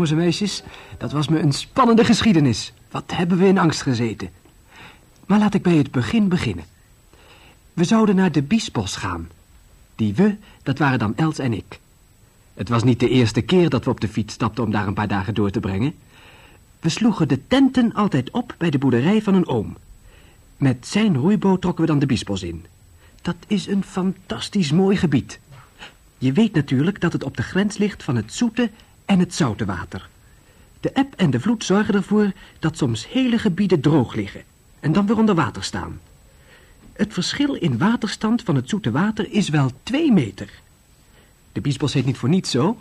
jongens en meisjes. Dat was me een spannende geschiedenis. Wat hebben we in angst gezeten. Maar laat ik bij het begin beginnen. We zouden naar de Biesbos gaan. Die we, dat waren dan Els en ik. Het was niet de eerste keer dat we op de fiets stapten om daar een paar dagen door te brengen. We sloegen de tenten altijd op bij de boerderij van een oom. Met zijn roeiboot trokken we dan de Biesbos in. Dat is een fantastisch mooi gebied. Je weet natuurlijk dat het op de grens ligt van het zoete en het zoute water. De eb en de vloed zorgen ervoor dat soms hele gebieden droog liggen en dan weer onder water staan. Het verschil in waterstand van het zoete water is wel twee meter. De biesbos heet niet voor niets zo.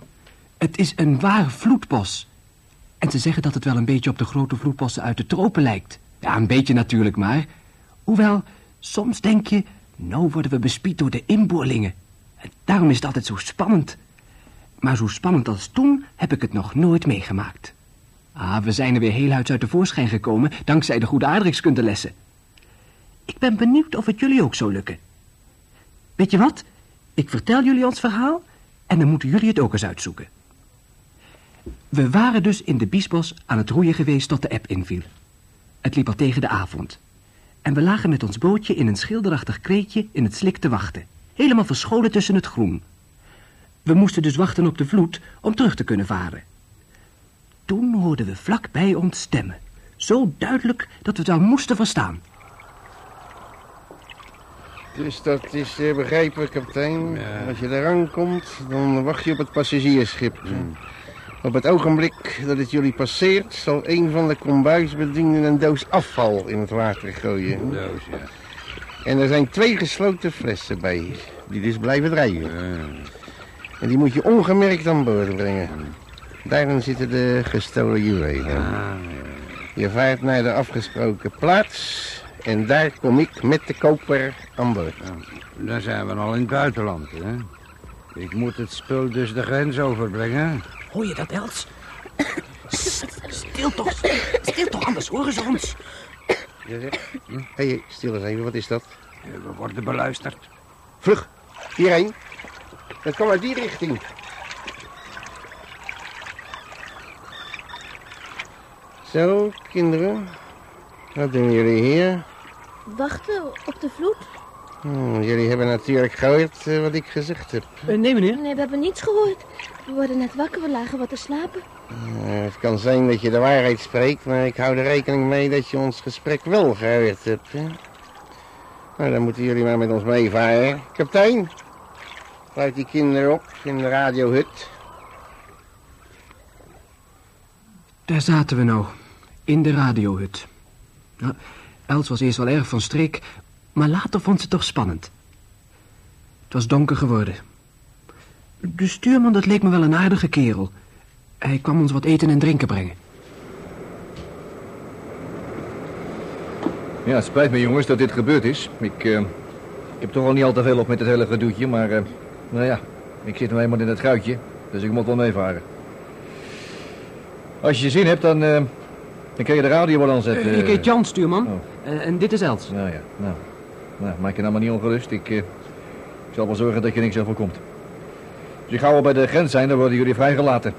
Het is een waar vloedbos. En ze zeggen dat het wel een beetje op de grote vloedbossen uit de tropen lijkt. Ja, een beetje natuurlijk maar. Hoewel, soms denk je, nou worden we bespied door de inboorlingen. En daarom is het altijd zo spannend. Maar zo spannend als toen heb ik het nog nooit meegemaakt. Ah, we zijn er weer heel uit de voorschijn gekomen, dankzij de goede aardrijkskundelessen. Ik ben benieuwd of het jullie ook zou lukken. Weet je wat? Ik vertel jullie ons verhaal en dan moeten jullie het ook eens uitzoeken. We waren dus in de Biesbos aan het roeien geweest tot de eb inviel. Het liep al tegen de avond. En we lagen met ons bootje in een schilderachtig kreetje in het slik te wachten. Helemaal verscholen tussen het groen. We moesten dus wachten op de vloed om terug te kunnen varen. Toen hoorden we vlak bij ons stemmen. Zo duidelijk dat we het al moesten verstaan. Dus dat is uh, begrijpelijk, kapitein. Als je daar aankomt, dan wacht je op het passagiersschip. Op het ogenblik dat het jullie passeert, zal een van de kombuisbedienden een doos afval in het water gooien. Een doos, ja. En er zijn twee gesloten flessen bij, die dus blijven drijven. En die moet je ongemerkt aan boord brengen. Daarin zitten de gestolen juwelen. Je vaart naar de afgesproken plaats en daar kom ik met de koper aan boord. Dan zijn we al in het buitenland, hè? Ik moet het spul dus de grens overbrengen. Hoor je dat, Els? Stil toch, stil toch, anders horen ze ons. Hé, hey, stil eens even, wat is dat? We worden beluisterd. Vlug, hierheen. Dat kwam uit die richting. Zo, kinderen. Wat doen jullie hier? Wachten op de vloed? Hmm, jullie hebben natuurlijk gehoord uh, wat ik gezegd heb. Uh, nee, meneer. Nee, we hebben niets gehoord. We worden net wakker, we lagen wat te slapen. Uh, het kan zijn dat je de waarheid spreekt, maar ik hou er rekening mee dat je ons gesprek wel gehoord hebt. Hè? Nou, dan moeten jullie maar met ons meevaren. Kapitein, sluit die kinderen op in de radiohut. Daar zaten we nou, in de radiohut. Nou, Els was eerst wel erg van streek, maar later vond ze het toch spannend. Het was donker geworden. De stuurman, dat leek me wel een aardige kerel. Hij kwam ons wat eten en drinken brengen. Ja, het spijt me jongens dat dit gebeurd is. Ik, uh, ik heb toch al niet al te veel op met het hele gedoetje, maar... Uh, nou ja, ik zit nu eenmaal in het gruitje, dus ik moet wel meevaren. Als je zin hebt, dan... Uh, dan kun je de radio wel aanzetten. ik heet Jan, stuurman. Oh. en dit is Els. Nou ja, nou. Nou, maak je nou maar niet ongerust. Ik, ik zal wel zorgen dat je niks overkomt. Als je gauw bij de grens zijn, dan worden jullie vrijgelaten.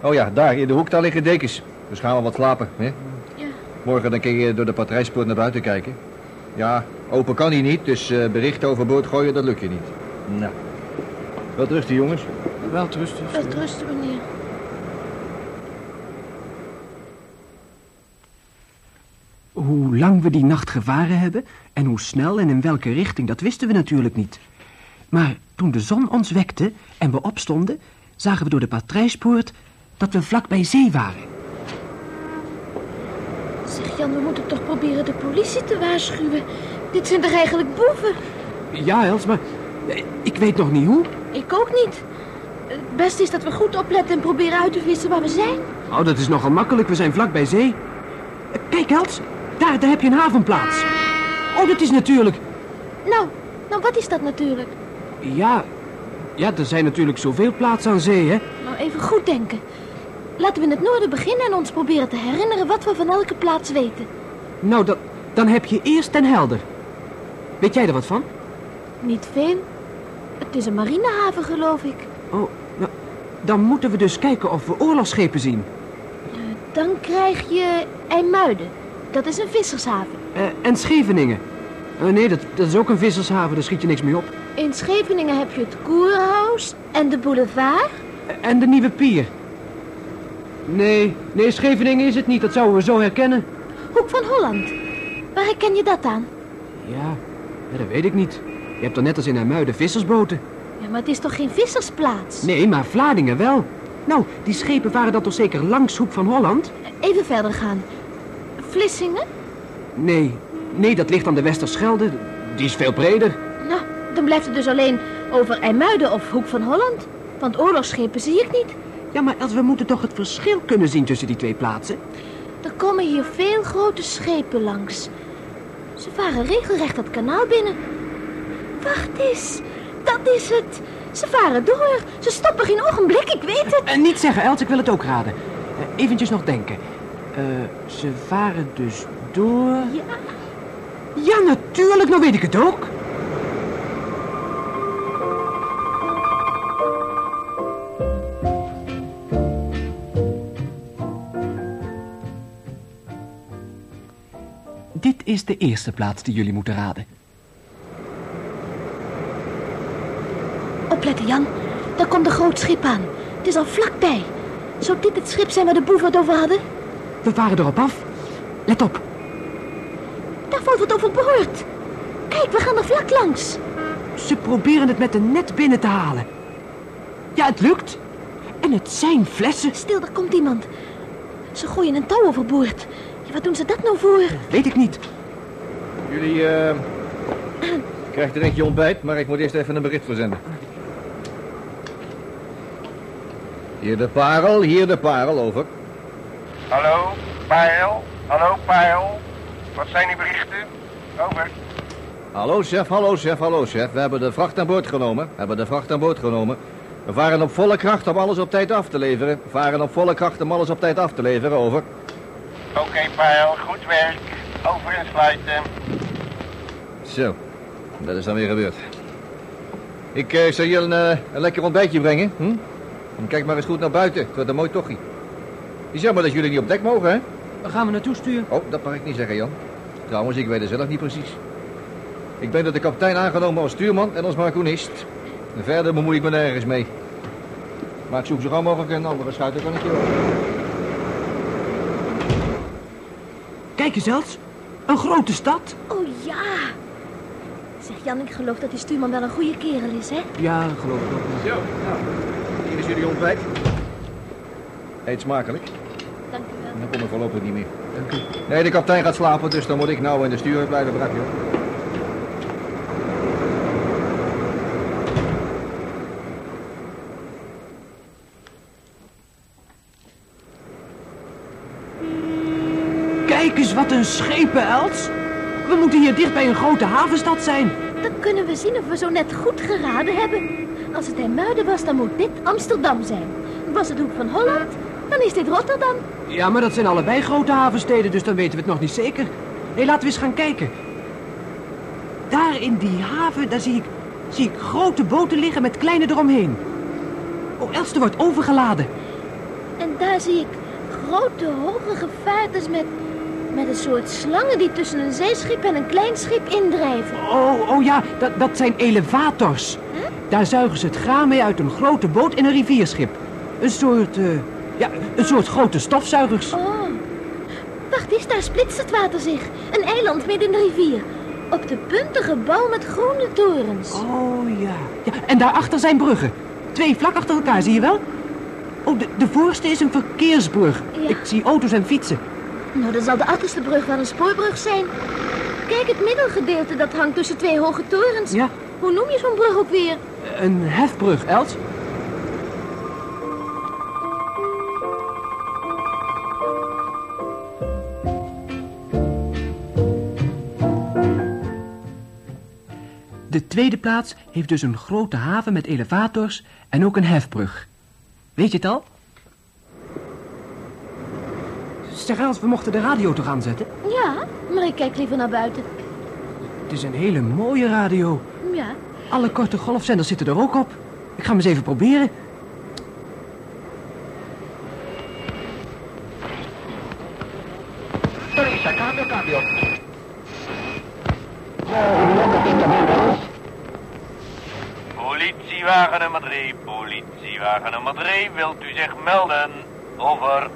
Oh ja, daar in de hoek, daar liggen dekens. Dus gaan we wat slapen, hè? Ja. Morgen dan kun je door de patrijspoort naar buiten kijken. Ja, open kan hij niet, dus uh, berichten overboord gooien, dat lukt je niet. Nou. Wel rusten, jongens. Wel rusten. Wel rusten, meneer. Hoe lang we die nacht gevaren hebben en hoe snel en in welke richting, dat wisten we natuurlijk niet. Maar toen de zon ons wekte en we opstonden, zagen we door de patrijspoort dat we vlak bij zee waren. Zeg Jan, we moeten toch proberen de politie te waarschuwen. Dit zijn toch eigenlijk boeven? Ja, Els, maar ik weet nog niet hoe. Ik ook niet. Het beste is dat we goed opletten en proberen uit te vissen waar we zijn. Oh, dat is nogal makkelijk. We zijn vlak bij zee. Kijk, Els. Daar, daar heb je een havenplaats. Oh, dat is natuurlijk... Nou, nou, wat is dat natuurlijk? Ja, ja, er zijn natuurlijk zoveel plaatsen aan zee, hè? Nou, even goed denken. Laten we in het noorden beginnen en ons proberen te herinneren wat we van elke plaats weten. Nou, dan, dan heb je eerst Den Helder. Weet jij er wat van? Niet veel. Het is een marinehaven, geloof ik. Oh, nou, Dan moeten we dus kijken of we oorlogsschepen zien. Dan krijg je IJmuiden. Dat is een vissershaven. Eh, en Scheveningen. Eh, nee, dat, dat is ook een vissershaven, daar schiet je niks mee op. In Scheveningen heb je het Koerenhuis en de boulevard. Eh, En de Nieuwe Pier. Nee, nee, Scheveningen is het niet, dat zouden we zo herkennen. Hoek van Holland. Waar herken je dat aan? Ja, dat weet ik niet. Je hebt dan net als in Hermuiden vissersboten. Ja, maar het is toch geen vissersplaats? Nee, maar Vlaardingen wel. Nou, die schepen waren dan toch zeker langs Hoek van Holland? Even verder gaan. Vlissingen? Nee, nee, dat ligt aan de Westerschelde. Die is veel breder. Nou, dan blijft het dus alleen over IJmuiden of Hoek van Holland. Want oorlogsschepen zie ik niet. Ja, maar als we moeten toch het verschil kunnen zien tussen die twee plaatsen? Er komen hier veel grote schepen langs. Ze varen regelrecht het kanaal binnen. Wacht eens, dat is het. Ze varen door. Ze stoppen geen ogenblik, ik weet het. En niet zeggen, Els, ik wil het ook raden. Eh, eventjes nog denken. Eh, ze varen dus door... Ja, Ja, natuurlijk, nou weet ik het ook. Dit is de eerste plaats die jullie moeten raden. Opletten Jan. Daar komt een groot schip aan. Het is al vlakbij. Zou dit het schip zijn waar de boeven het over hadden? We varen erop af. Let op. Daar valt wat overboord. Kijk, we gaan er vlak langs. Ze proberen het met een net binnen te halen. Ja, het lukt. En het zijn flessen. Stil, daar komt iemand. Ze gooien een touw overboord. Ja, wat doen ze dat nou voor? Weet ik niet. Jullie, eh... krijgt er eentje ontbijt, maar ik moet eerst even een bericht verzenden. Hier de parel, hier de parel, over. Hallo, Pijl? Hallo, Pijl? Wat zijn die berichten? Over. Hallo, chef, hallo, chef, hallo, chef. We hebben de vracht aan boord genomen. We hebben de vracht aan boord genomen. We varen op volle kracht om alles op tijd af te leveren. We varen op volle kracht om alles op tijd af te leveren, over. Oké, Pijl, goed werk. Over en sluiten. Zo, dat is dan weer gebeurd. Ik eh, zal je een, eh, een lekker ontbijtje brengen. Hm? En kijk maar eens goed naar buiten. Het wordt een mooi tochie. Het is jammer dat jullie niet op dek mogen, hè? Waar gaan we naartoe sturen? Oh, dat mag ik niet zeggen, Jan. Trouwens, ik weet het zelf niet precies. Ik ben door de kapitein aangenomen als stuurman en als marcoonist. En verder bemoei ik me nergens mee. Maar ik zoek zo gauw mogelijk een andere schuit, dan kan ik je wel. Kijk eens, Els. Een grote stad. Oh ja. Zeg Jan, ik geloof dat die stuurman wel een goede kerel is, hè? Ja, geloof ik ook. Zo, is jullie ontbijt. Eet smakelijk. Dank u wel. Dan kom ik voorlopig niet meer. Nee, de kapitein gaat slapen, dus dan moet ik nou in de stuur blijven brakken. Kijk eens wat een schepen, Els. We moeten hier dicht bij een grote havenstad zijn. Dan kunnen we zien of we zo net goed geraden hebben. Als het IJmuiden was, dan moet dit Amsterdam zijn. Was het Hoek van Holland, dan is dit Rotterdam. Ja, maar dat zijn allebei grote havensteden, dus dan weten we het nog niet zeker. Hé, laten we eens gaan kijken. Daar in die haven, daar zie ik, zie ik grote boten liggen met kleine eromheen. Oh, Els, er wordt overgeladen. En daar zie ik grote, hoge gevaartes met, met een soort slangen die tussen een zeeschip en een klein schip indrijven. Oh, oh ja, dat, dat zijn elevators. Daar zuigen ze het graan mee uit een grote boot in een rivierschip. Een soort, eh, ja, een soort grote stofzuigers. Oh, wacht eens, daar splitst het water zich. Een eiland midden in de rivier. Op de punten gebouw met groene torens. Oh ja. ja. En daarachter zijn bruggen. Twee vlak achter elkaar, zie je wel? Oh, de, de voorste is een verkeersbrug. Ja. Ik zie auto's en fietsen. Nou, dan zal de achterste brug wel een spoorbrug zijn. Kijk, het middelgedeelte dat hangt tussen twee hoge torens. Ja, Hoe noem je zo'n brug ook weer? een hefbrug, Els. De tweede plaats heeft dus een grote haven met elevators en ook een hefbrug. Weet je het al? Zeg we mochten de radio toch aanzetten? Ja, maar ik kijk liever naar buiten. Het is een hele mooie radio. Ja. Alle korte golfzenders zitten er ook op. Ik ga hem eens even proberen. Politiewagen nummer 3, politiewagen nummer 3, wilt u zich melden? Over.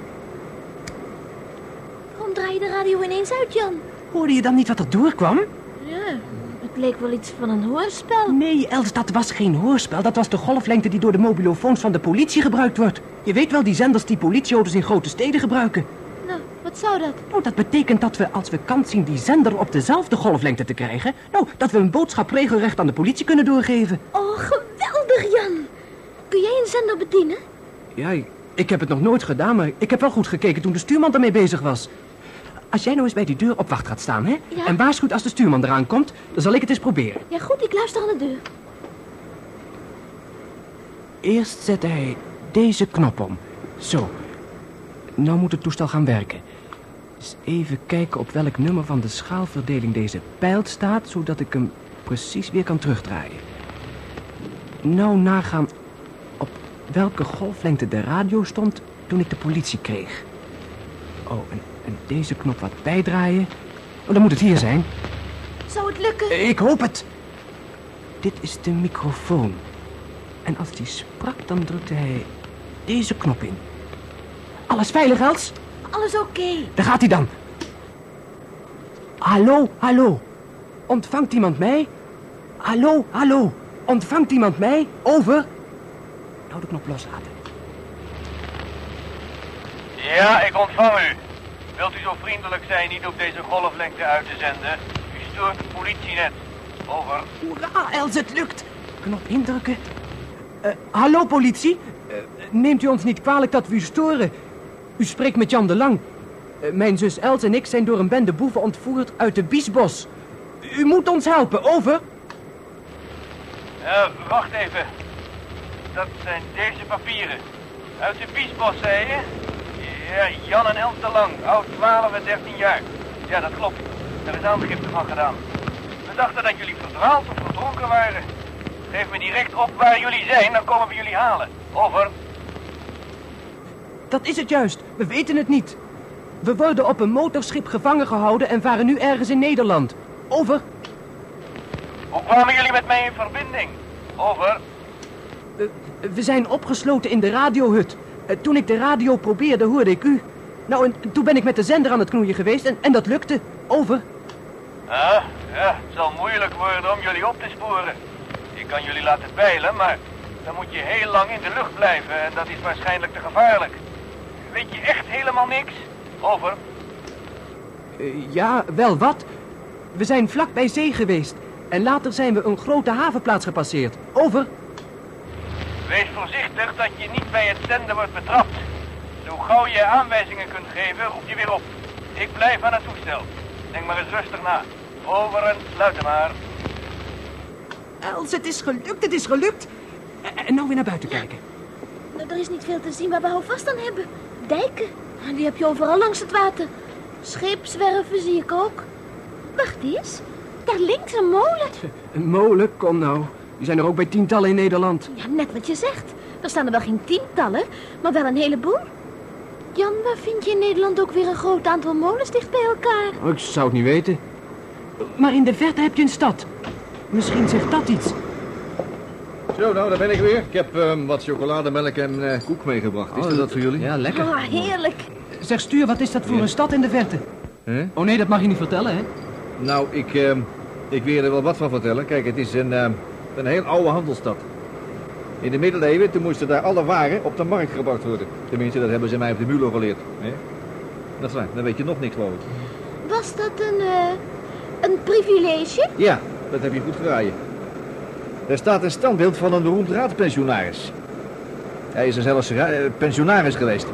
Draai je de radio ineens uit, Jan? Hoorde je dan niet wat er doorkwam? Ja, het leek wel iets van een hoorspel. Nee, Els, dat was geen hoorspel. Dat was de golflengte die door de mobilofoons van de politie gebruikt wordt. Je weet wel, die zenders die politieauto's in grote steden gebruiken. Nou, wat zou dat? Nou, dat betekent dat we, als we kans zien die zender op dezelfde golflengte te krijgen... nou, dat we een boodschap regelrecht aan de politie kunnen doorgeven. Oh, geweldig, Jan. Kun jij een zender bedienen? Ja, ik, ik heb het nog nooit gedaan, maar ik heb wel goed gekeken toen de stuurman daarmee bezig was. Als jij nou eens bij die deur op wacht gaat staan, hè? Ja. En waarschuwt als de stuurman eraan komt, dan zal ik het eens proberen. Ja, goed, ik luister aan de deur. Eerst zette hij deze knop om. Zo. Nou moet het toestel gaan werken. Eens even kijken op welk nummer van de schaalverdeling deze pijl staat... zodat ik hem precies weer kan terugdraaien. Nou nagaan op welke golflengte de radio stond toen ik de politie kreeg. Oh, en, en deze knop wat bijdraaien. Oh, dan moet het hier zijn. Zou het lukken? Ik hoop het. Dit is de microfoon. En als die sprak, dan drukte hij deze knop in. Alles veilig, Els? Alles oké. Daar gaat hij dan. Hallo, hallo. Ontvangt iemand mij? Hallo, hallo. Ontvangt iemand mij? Over. Nou, de knop loslaten. Ja, ik ontvang u. Wilt u zo vriendelijk zijn niet op deze golflengte uit te zenden? U stoort het politienet. Over. Hoera, Els, het lukt. Knop indrukken. Eh, hallo, politie. Eh, neemt u ons niet kwalijk dat we u storen. U spreekt met Jan de Lang. Eh, mijn zus Els en ik zijn door een bende boeven ontvoerd uit de Biesbos. U moet ons helpen, over. Wacht even. Dat zijn deze papieren. Uit de Biesbos, zei je? Ja, Jan en Els de Lang, oud 12 en 13 jaar. Ja, dat klopt. Er is aangifte van gedaan. We dachten dat jullie verdwaald of verdronken waren. Geef me direct op waar jullie zijn, dan komen we jullie halen. Over. Dat is het juist. We weten het niet. We worden op een motorschip gevangen gehouden en varen nu ergens in Nederland. Over. Hoe kwamen jullie met mij in verbinding? Over. We zijn opgesloten in de radiohut. Eh, toen ik de radio probeerde, hoorde ik u. Nou, en toen ben ik met de zender aan het knoeien geweest en, en dat lukte. Over. Ah, ja, het zal moeilijk worden om jullie op te sporen. Ik kan jullie laten peilen, maar dan moet je heel lang in de lucht blijven en dat is waarschijnlijk te gevaarlijk. Weet je echt helemaal niks? Over. Eh, ja, wel wat. We zijn vlak bij zee geweest. En later zijn we een grote havenplaats gepasseerd. Over. Wees voorzichtig dat je niet bij het zenden wordt betrapt. Zo gauw je aanwijzingen kunt geven, roep je weer op. Ik blijf aan het toestel. Denk maar eens rustig na. Over en sluiten maar. Els, het is gelukt, het is gelukt. Eh, En nou weer naar buiten kijken. Nou, Er is niet veel te zien waar we houvast aan hebben. Dijken, Ah, die heb je overal langs het water. Scheepswerven zie ik ook. Wacht eens, daar links een molen. Een molen, kom nou. Die zijn er ook bij tientallen in Nederland. Ja, net wat je zegt. Er staan er wel geen tientallen, maar wel een heleboel. Jan, waar vind je in Nederland ook weer een groot aantal molens dicht bij elkaar? Oh, ik zou het niet weten. Maar in de verte heb je een stad. Misschien zegt dat iets. Zo, nou, daar ben ik weer. Ik heb ehm, wat chocolademelk en eh, koek meegebracht. Is Oh, dat voor jullie? Ja, lekker. Ah, heerlijk. Zeg, stuur, wat is dat voor Ja. een stad in de verte? Hè? Oh nee, dat mag je niet vertellen, hè? Nou, ik, ehm, ik wil je er wel wat van vertellen. Kijk, het is een, ehm, een heel oude handelsstad. In de middeleeuwen, toen moesten daar alle waren op de markt gebracht worden. Tenminste, dat hebben ze mij op de Mulo geleerd. Hè? Dat is waar, dan weet je nog niks, geloof ik. Was dat een, eh, een privilege? Ja, dat heb je goed geraaien. Er staat een standbeeld van een beroemd raadpensionaris. Hij is er zelfs ra- eh, pensionaris geweest.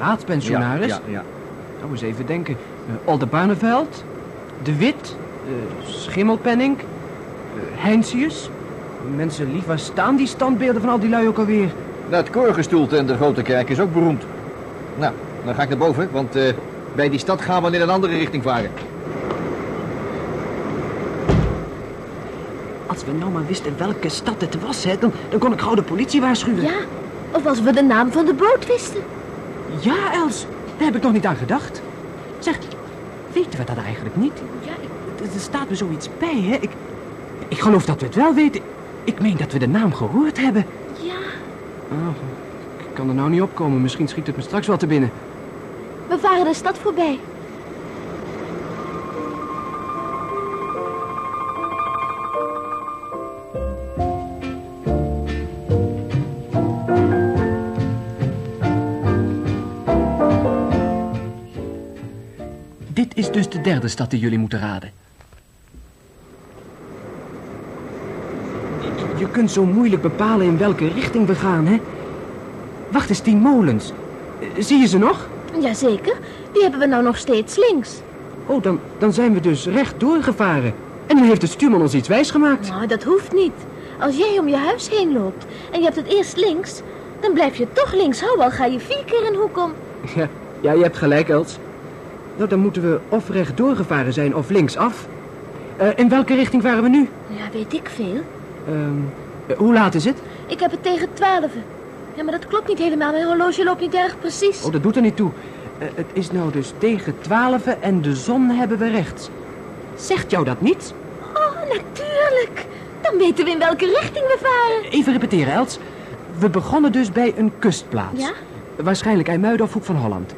Raadpensionaris? Ja, ja, ja. Nou, eens even denken. Uh, Oldenbarneveld, De Wit, eh, Schimmelpenning, uh, Heinsius. Mensen lief, waar staan die standbeelden van al die lui ook alweer? Het koorgestoelte in de grote kerk is ook beroemd. Nou, dan ga ik naar boven, want eh, bij die stad gaan we in een andere richting varen. Als we nou maar wisten welke stad het was, hè, dan, dan kon ik gauw de politie waarschuwen. Ja, of als we de naam van de boot wisten. Ja, Els, daar heb ik nog niet aan gedacht. Zeg, weten we dat eigenlijk niet? Ja, ik... Er, er staat me zoiets bij, hè? Ik, ik geloof dat we het wel weten. Ik meen dat we de naam gehoord hebben. Ja, Oh, ik kan er nou niet opkomen. Misschien schiet het me straks wel te binnen. we varen de stad voorbij. Dit is dus de derde stad die jullie moeten raden. Je- Je kunt zo moeilijk bepalen in welke richting we gaan, hè? Wacht eens, die molens. Zie je ze nog? Jazeker, die hebben we nou nog steeds links. Oh, dan, dan zijn we dus recht doorgevaren. En dan heeft de stuurman ons iets wijsgemaakt. Nou, dat hoeft niet. Als jij om je huis heen loopt en je hebt het eerst links, dan blijf je toch links houden, al ga je vier keer een hoek om. Ja, ja, je hebt gelijk, Els. Nou, dan moeten we of recht doorgevaren zijn of linksaf. Eh in welke richting varen we nu? Ja, weet ik veel. Eh, hoe laat is het? Ik heb het tegen twaalf. Ja, maar dat klopt niet helemaal. Mijn horloge loopt niet erg precies. Oh, dat doet er niet toe. Eh, het is nou dus tegen twaalf en de zon hebben we rechts. Zegt jou dat niet? Oh, natuurlijk. Dan weten we in welke richting we varen. Even repeteren, Els. We begonnen dus bij een kustplaats. Ja? Waarschijnlijk IJmuiden of Hoek van Holland.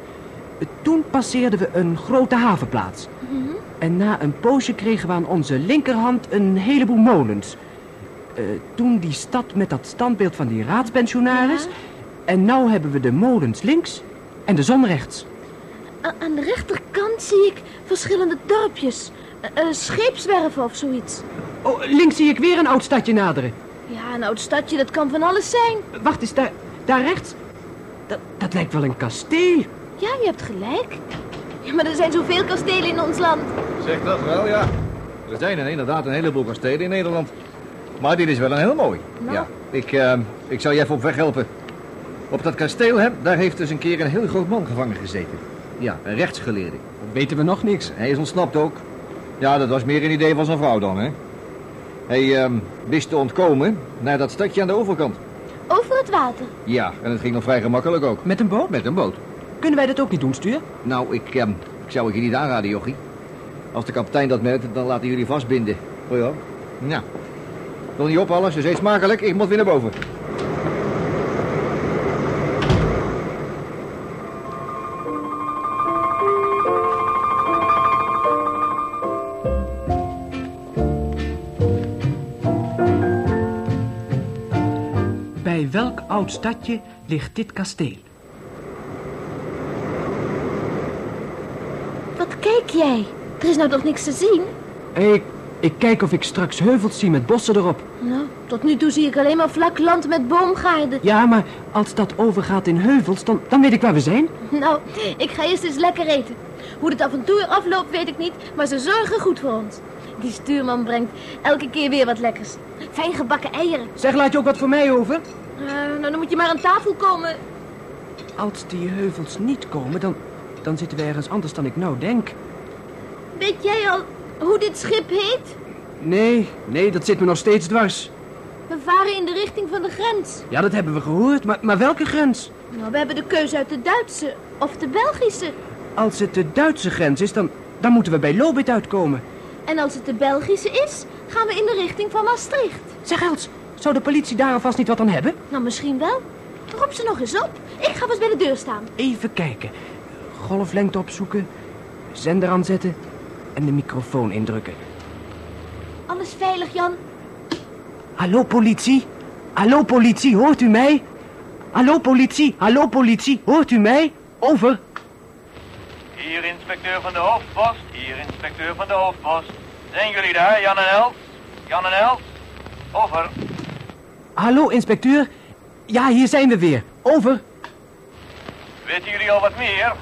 Eh, Toen passeerden we een grote havenplaats. En na een poosje kregen we aan onze linkerhand een heleboel molens. Eh, toen die stad met dat standbeeld van die raadspensionaris. Ja. En nou hebben we de molens links en de zon rechts. A- aan de rechterkant zie ik verschillende dorpjes. Eh, scheepswerven of zoiets. Oh, links zie ik weer een oud stadje naderen. Ja, een oud stadje, dat kan van alles zijn. Wacht eens, daar, daar rechts. Dat, dat lijkt wel een kasteel. Ja, je hebt gelijk. Ja, maar er zijn zoveel kastelen in ons land. Zeg dat wel, ja. Er zijn er inderdaad een heleboel kastelen in Nederland. Maar dit is wel een heel mooi. Nou. Ja, ik, eh, ik zal je even op weg helpen. Op dat kasteel, hè, daar heeft dus een keer een heel groot man gevangen gezeten. Ja, een rechtsgeleerde. Weten we nog niks. Hij is ontsnapt ook. Ja, dat was meer een idee van zijn vrouw dan, hè. Hij ehm, wist te ontkomen naar dat stadje aan de overkant. Over het water. Ja, en het ging nog vrij gemakkelijk ook. Met een boot? Met een boot. Kunnen wij dat ook niet doen, stuur? Nou, ik, ehm, ik zou het je niet aanraden, jochie. Als de kapitein dat merkt, dan laten jullie vastbinden. Oh ja? Ja. Nog niet op alles, dus eet smakelijk. Ik moet weer naar boven. Bij welk oud stadje ligt dit kasteel? Wat kijk jij? Er is nou toch niks te zien? Ik, ik kijk of ik straks heuvels zie met bossen erop. Nou, tot nu toe zie ik alleen maar vlak land met boomgaarden. Ja, maar als dat overgaat in heuvels, dan, dan weet ik waar we zijn. Nou, ik ga eerst eens lekker eten. Hoe het avontuur afloopt, weet ik niet, maar ze zorgen goed voor ons. Die stuurman brengt elke keer weer wat lekkers. Fijn gebakken eieren. Zeg, laat je ook wat voor mij over? Eh, nou, dan moet je maar aan tafel komen. Als die heuvels niet komen, dan, dan zitten we ergens anders dan ik nou denk. Weet jij al hoe dit schip heet? Nee, nee, dat zit me nog steeds dwars. We varen in de richting van de grens. Ja, dat hebben we gehoord, maar, maar welke grens? Nou, we hebben de keuze uit de Duitse of de Belgische. Als het de Duitse grens is, dan, dan moeten we bij Lobit uitkomen. En als het de Belgische is, gaan we in de richting van Maastricht. Zeg, Els, zou de politie daar alvast niet wat aan hebben? Nou, misschien wel. Roep ze nog eens op. Ik ga eens bij de deur staan. Even kijken. Golflengte opzoeken, zender aanzetten en de microfoon indrukken. Alles veilig, Jan? Hallo politie? Hallo politie, hoort u mij? Hallo politie, hallo politie, hoort u mij? Over. Hier inspecteur van de hoofdpost. Hier inspecteur van de hoofdpost. Zijn jullie daar, Jan en Els? Jan en Els? Over. Hallo inspecteur. Ja, hier zijn we weer. Over. Weten jullie al wat meer?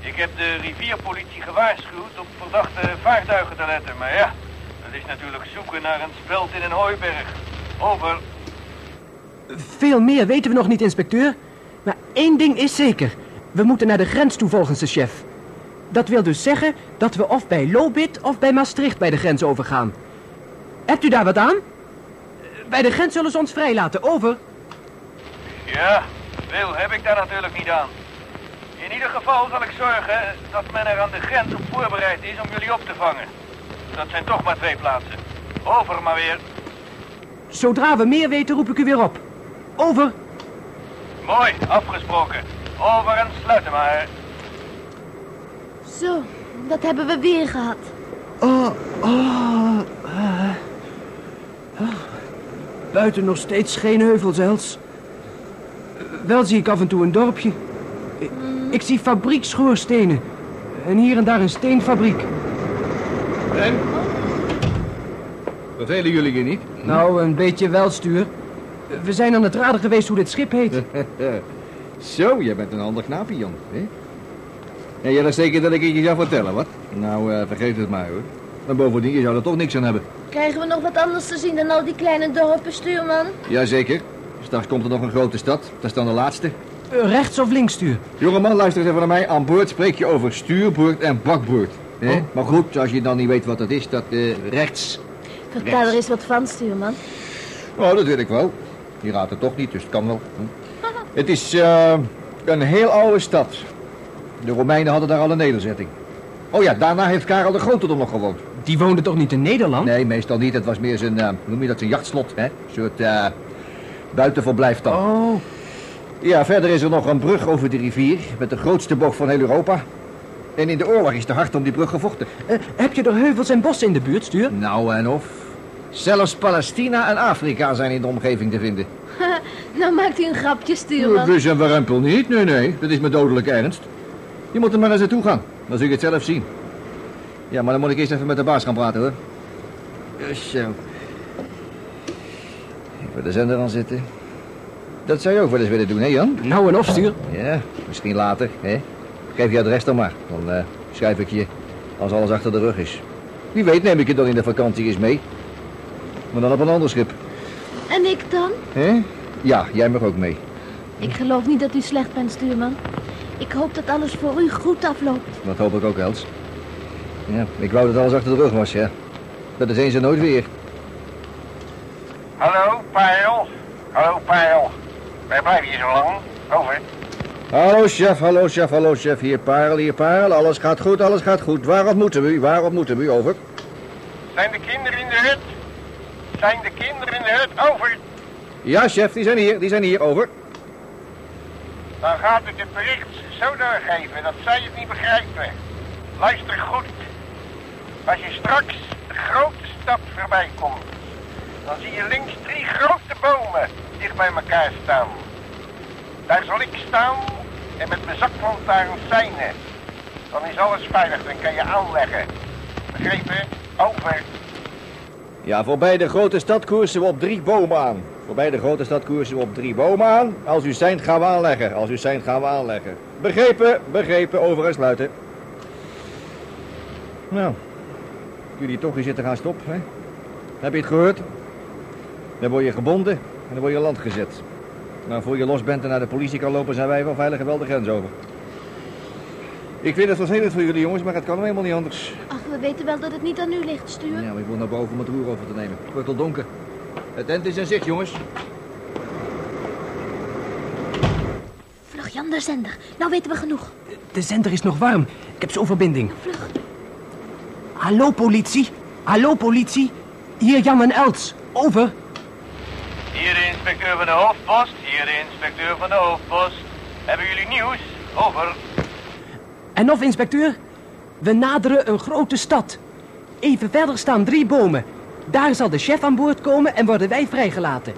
Ik heb de rivierpolitie gewaarschuwd op verdachte vaartuigen te letten. Maar ja, dat is natuurlijk zoeken naar een speld in een hooiberg. Over. Veel meer weten we nog niet, inspecteur. Maar één ding is zeker. We moeten naar de grens toe volgens de chef. Dat wil dus zeggen dat we of bij Lobit of bij Maastricht bij de grens overgaan. Hebt u daar wat aan? Bij de grens zullen ze ons vrijlaten. Over. Ja, veel heb ik daar natuurlijk niet aan. In ieder geval zal ik zorgen dat men er aan de grens op voorbereid is om jullie op te vangen. Dat zijn toch maar twee plaatsen. Over maar weer. Zodra we meer weten, roep ik u weer op. Over. Mooi, afgesproken. Over en sluiten maar. Zo, dat hebben we weer gehad. Oh, oh. eh. Oh. Buiten nog steeds geen heuvels, Els. Wel zie ik af en toe een dorpje. Ik, zie fabriekschoorstenen. En hier en daar een steenfabriek. En? Vervelen jullie je niet? Nou, een beetje wel, stuur. We zijn aan het raden geweest hoe dit schip heet. Zo, jij bent een ander knaapje, Jan. Hè? En jij dacht zeker dat ik het je zou vertellen, wat? Nou, eh, vergeet het maar, hoor. Maar bovendien, je zou er toch niks aan hebben. Krijgen we nog wat anders te zien dan al die kleine dorpen, stuurman? Jazeker. Straks komt er nog een grote stad. Dat is dan de laatste. Rechts of links, stuur? Jongeman, luister eens even naar mij. Aan boord spreek je over stuurboord en bakboord. Hè? Oh. Maar goed, als je dan niet weet wat dat is, dat eh, rechts. Vertel er eens wat van, stuurman. Oh, dat weet ik wel. Je raadt het toch niet, dus het kan wel. Hm. Het is eh, een heel oude stad. De Romeinen hadden daar al een nederzetting. Oh ja, daarna heeft Karel de Grote er nog gewoond. Die woonde toch niet in Nederland? Nee, meestal niet. Het was meer zijn, eh, hoe noem je dat, zijn jachtslot, hè? Een soort eh buitenverblijf dan. Oh, Ja, verder is er nog een brug over de rivier met de grootste boog van heel Europa. En in de oorlog is er hard om die brug gevochten. eh, heb je er heuvels en bossen in de buurt, stuur? Nou en of. Zelfs Palestina en Afrika zijn in de omgeving te vinden. nou maakt u een grapje, stuurman. Dus en warempel niet? Nee, nee, dat is met dodelijke ernst. Je moet er maar eens naartoe gaan. Dan zul je het zelf zien. Ja, maar dan moet ik eerst even met de baas gaan praten, hoor. Ja, Zo. Even de zender aan zitten. Dat zou je ook wel eens willen doen, hè, Jan? Nou en of, stuur. Ja, misschien later, hè? Geef je adres dan maar. Dan eh, schrijf ik je als alles achter de rug is. Wie weet neem ik je dan in de vakantie eens mee. Maar dan op een ander schip. En ik dan? Hè? Ja, jij mag ook mee. Ik geloof niet dat u slecht bent, stuurman. Ik hoop dat alles voor u goed afloopt. Dat hoop ik ook, Els. Ja, ik wou dat alles achter de rug was, ja. Dat is eens en nooit weer. Hallo, Pijl. Hallo, Pijl. Wij blijven hier zo lang. Over. Hallo, chef, hallo, chef, hallo, chef. Hier, Parel, hier, Parel. Alles gaat goed, alles gaat goed. Waar ontmoeten we u? Waar ontmoeten we u? Over. Zijn de kinderen in de hut? Zijn de kinderen in de hut? Over. Ja, chef, die zijn hier, die zijn hier, over. Dan gaat u het bericht zo doorgeven dat zij het niet begrijpen. Luister goed. Als je straks de grote stad voorbij komt, dan zie je links drie grote bomen dicht bij elkaar staan. Daar zal ik staan en met mijn zaklantaarn seinen. Dan is alles veilig, dan kan je aanleggen. Begrepen? Over. Ja, voorbij de grote stad koersen we op drie bomen aan. Voorbij de grote stad koersen we op drie bomen aan. Als u zijn gaan we aanleggen. Als u zijn gaan we aanleggen. Begrepen, begrepen, over en sluiten. Nou, jullie toch hier zitten gaan stop, hè? Heb je het gehoord? Dan word je gebonden en dan word je land gezet. Maar voor je los bent en naar de politie kan lopen, zijn wij wel veilig en wel de grens over. Ik vind het vervelend voor jullie jongens, maar het kan helemaal niet anders. Ach, we weten wel dat het niet aan u ligt, stuur. Ja, maar ik moet naar boven om het roer over te nemen. Het wordt al donker. Het tent is in zicht, jongens. Vlug Jan de zender. Nou weten we genoeg. De zender is nog warm. Ik heb zo'n verbinding. Vlug. Hallo, politie. Hallo, politie. Hier Jan en Els. Over. Inspecteur van de hoofdpost. Hier de inspecteur van de hoofdpost. Hebben jullie nieuws? Over. En of, inspecteur? We naderen een grote stad. Even verder staan drie bomen. Daar zal de chef aan boord komen en worden wij vrijgelaten.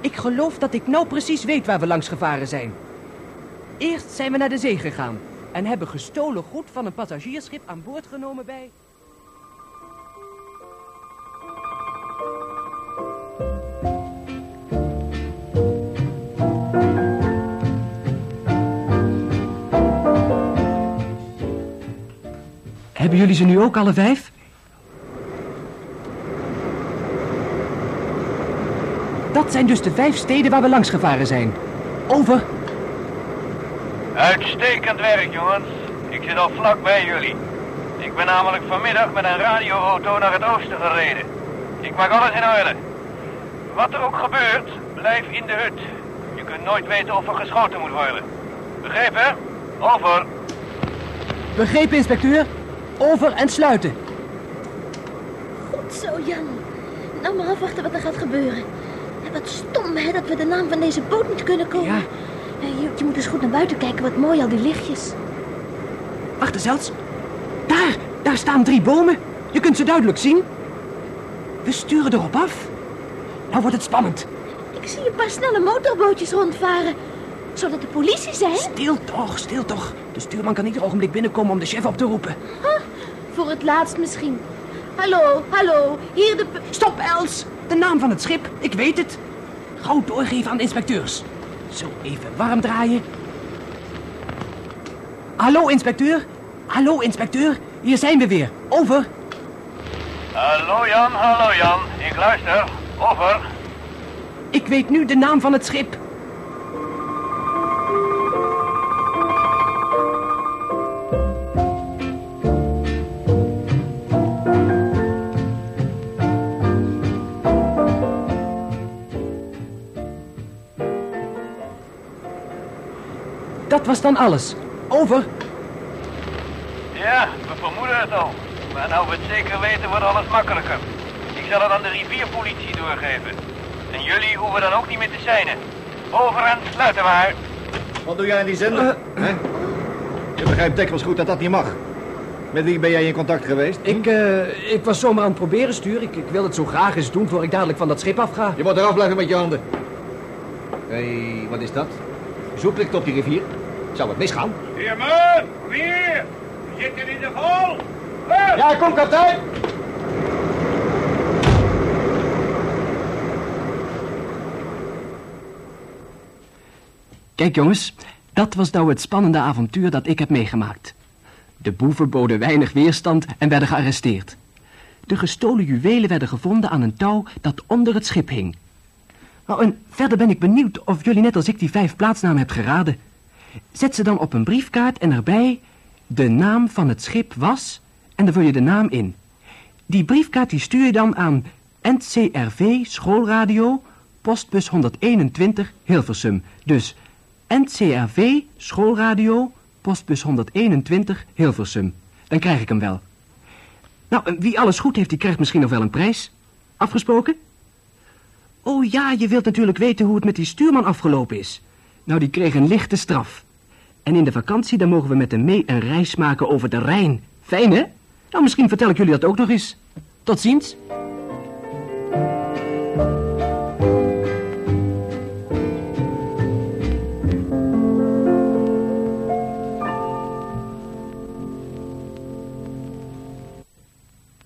Ik geloof dat ik nou precies weet waar we langs gevaren zijn. Eerst zijn we naar de zee gegaan en hebben gestolen goed van een passagiersschip aan boord genomen bij... Hebben jullie ze nu ook alle vijf? Dat zijn dus de vijf steden waar we langs gevaren zijn. Over. Uitstekend werk, jongens. Ik zit al vlak bij jullie. Ik ben namelijk vanmiddag met een radioauto naar het oosten gereden. Ik maak alles in orde. Wat er ook gebeurt, blijf in de hut. Je kunt nooit weten of er geschoten moet worden. Begrepen? Over. Begrepen, inspecteur? Over en sluiten. Goed zo, Jan. Nou maar afwachten wat er gaat gebeuren. En wat stom, hè, dat we de naam van deze boot niet kunnen komen. Ja. Je moet eens goed naar buiten kijken, wat mooi al die lichtjes. Wacht eens, Els. Daar, daar staan drie bomen. Je kunt ze duidelijk zien. We sturen erop af. Nou wordt het spannend. Ik zie een paar snelle motorbootjes rondvaren. Zou dat de politie zijn? Stil toch, stil toch. De stuurman kan ieder ogenblik binnenkomen om de chef op te roepen. Voor het laatst misschien. Hallo, hallo, hier de... Stop, Els. De naam van het schip, ik weet het. Gauw doorgeven aan de inspecteurs. Zo, even warm draaien. Hallo, inspecteur. Hallo, inspecteur. Hier zijn we weer. Over. Hallo Jan, hallo Jan. Ik luister. Over. Ik weet nu de naam van het schip. Dat was dan alles. Over. Ja, we vermoeden het al. Maar nou we het zeker weten, wordt alles makkelijker. Ik zal het aan de rivierpolitie doorgeven. En jullie hoeven dan ook niet meer te seinen. Over en sluiten maar. Wat doe jij aan die zender? Hè? Je begrijpt dikwijls goed dat dat niet mag. Met wie ben jij in contact geweest? Ik, eh, ik was zomaar aan het proberen, stuur. Ik, ik wil het zo graag eens doen voor ik dadelijk van dat schip afga. Je moet eraf blijven met je handen. Hé, hey, wat is dat? Zoeklicht op die rivier. Zou het misgaan? Heerman, weer! We zitten in de val! Ja, kom kapitein! Kijk jongens, dat was nou het spannende avontuur dat ik heb meegemaakt. De boeven boden weinig weerstand en werden gearresteerd. De gestolen juwelen werden gevonden aan een touw dat onder het schip hing. Nou, en verder ben ik benieuwd of jullie net als ik die vijf plaatsnamen hebt geraden. Zet ze dan op een briefkaart en erbij de naam van het schip was en dan vul je de naam in. Die briefkaart die stuur je dan aan NCRV Schoolradio, postbus 121 Hilversum. Dus NCRV Schoolradio, postbus 121 Hilversum. Dan krijg ik hem wel. Nou, wie alles goed heeft, die krijgt misschien nog wel een prijs. Afgesproken? Oh ja, je wilt natuurlijk weten hoe het met die stuurman afgelopen is. Nou, die kreeg een lichte straf. En in de vakantie, dan mogen we met hem mee een reis maken over de Rijn. Fijn, hè? Nou, misschien vertel ik jullie dat ook nog eens. Tot ziens.